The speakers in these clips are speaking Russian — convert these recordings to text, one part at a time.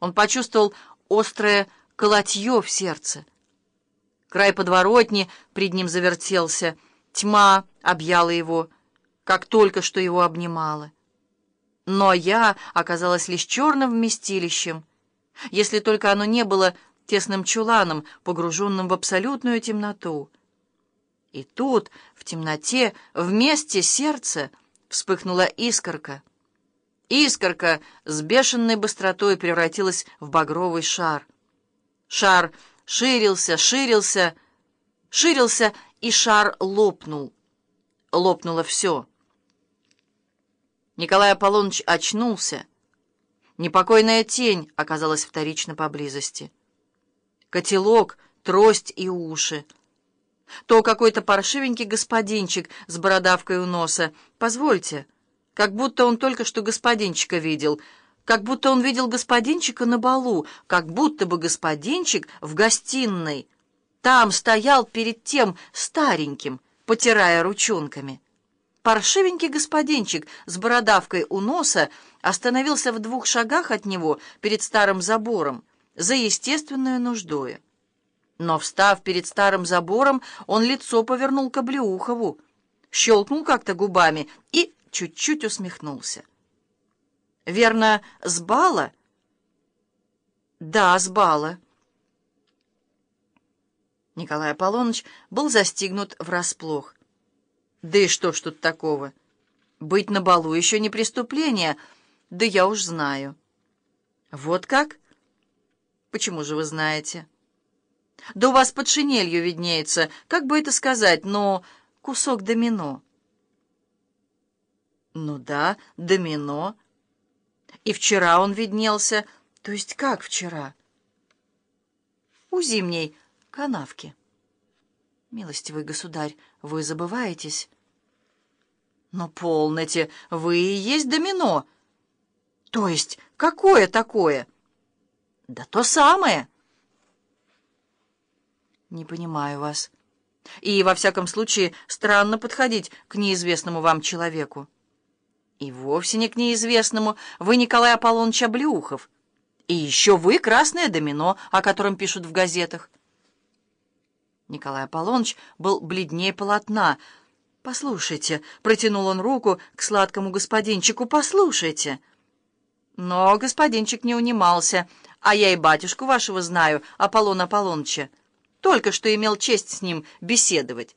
Он почувствовал острое колотье в сердце. Край подворотни пред ним завертелся, тьма объяла его, как только что его обнимала. Но я оказалась лишь черным вместилищем, если только оно не было тесным чуланом, погруженным в абсолютную темноту. И тут, в темноте, вместе сердца вспыхнула искорка. Искорка с бешеной быстротой превратилась в багровый шар. Шар ширился, ширился, ширился, и шар лопнул. Лопнуло все. Николай Аполлоныч очнулся. Непокойная тень оказалась вторично поблизости. Котелок, трость и уши. То какой-то паршивенький господинчик с бородавкой у носа. Позвольте, как будто он только что господинчика видел, как будто он видел господинчика на балу, как будто бы господинчик в гостиной. Там стоял перед тем стареньким, потирая ручонками. Паршивенький господинчик с бородавкой у носа остановился в двух шагах от него перед старым забором за естественную нуждою. Но, встав перед старым забором, он лицо повернул к Облеухову, щелкнул как-то губами и чуть-чуть усмехнулся. «Верно, с бала?» «Да, с бала». Николай Аполлоныч был застигнут врасплох. Да и что ж тут такого? Быть на балу еще не преступление, да я уж знаю. Вот как? Почему же вы знаете? Да у вас под шинелью виднеется, как бы это сказать, но кусок домино. Ну да, домино. И вчера он виднелся, то есть как вчера? У зимней канавки. Милостивый государь, вы забываетесь. Но полноте, вы и есть домино. То есть, какое такое? Да то самое. Не понимаю вас. И, во всяком случае, странно подходить к неизвестному вам человеку. И вовсе не к неизвестному. Вы Николай Аполлоныч Облюхов. И еще вы красное домино, о котором пишут в газетах. Николай Аполлоныч был бледнее полотна. «Послушайте», — протянул он руку к сладкому господинчику, — «послушайте». Но господинчик не унимался, а я и батюшку вашего знаю, Аполлон Аполлоныча. Только что имел честь с ним беседовать.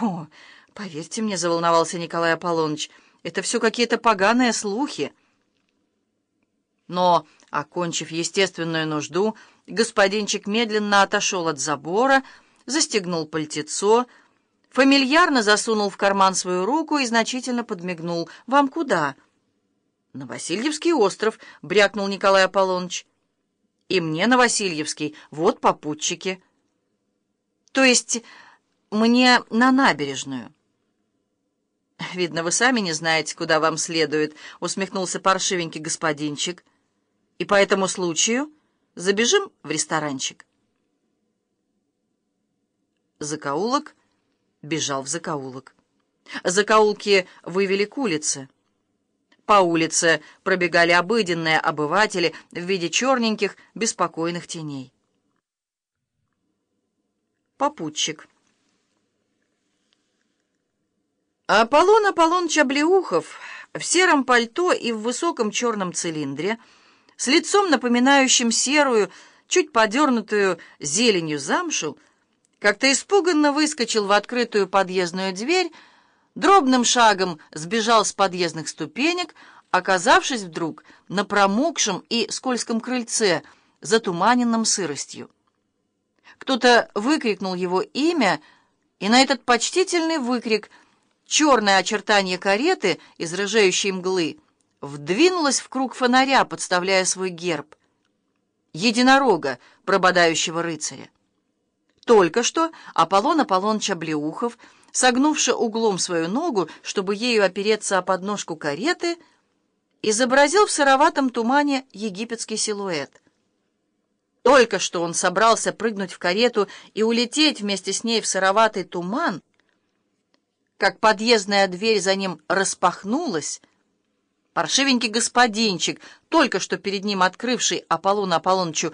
«О, поверьте мне», — заволновался Николай Аполлоныч, — «это все какие-то поганые слухи». Но, окончив естественную нужду, господинчик медленно отошел от забора, застегнул пальтецо, фамильярно засунул в карман свою руку и значительно подмигнул. «Вам куда?» «На Васильевский остров», — брякнул Николай Аполлоныч. «И мне на Васильевский. Вот попутчики». «То есть мне на набережную?» «Видно, вы сами не знаете, куда вам следует», — усмехнулся паршивенький господинчик. И по этому случаю забежим в ресторанчик. Закоулок бежал в закоулок. Закоулки вывели к улице. По улице пробегали обыденные обыватели в виде черненьких, беспокойных теней. Попутчик. Аполлон Аполлон Чаблеухов в сером пальто и в высоком черном цилиндре — с лицом, напоминающим серую, чуть подернутую зеленью замшу, как-то испуганно выскочил в открытую подъездную дверь, дробным шагом сбежал с подъездных ступенек, оказавшись вдруг на промокшем и скользком крыльце, затуманенном сыростью. Кто-то выкрикнул его имя, и на этот почтительный выкрик черное очертание кареты из рыжеющей мглы — вдвинулась в круг фонаря, подставляя свой герб. Единорога, прободающего рыцаря. Только что Аполлон Аполлоныч Облеухов, согнувши углом свою ногу, чтобы ею опереться о подножку кареты, изобразил в сыроватом тумане египетский силуэт. Только что он собрался прыгнуть в карету и улететь вместе с ней в сыроватый туман, как подъездная дверь за ним распахнулась, Паршивенький господинчик, только что перед ним открывший Аполлону Аполлонычу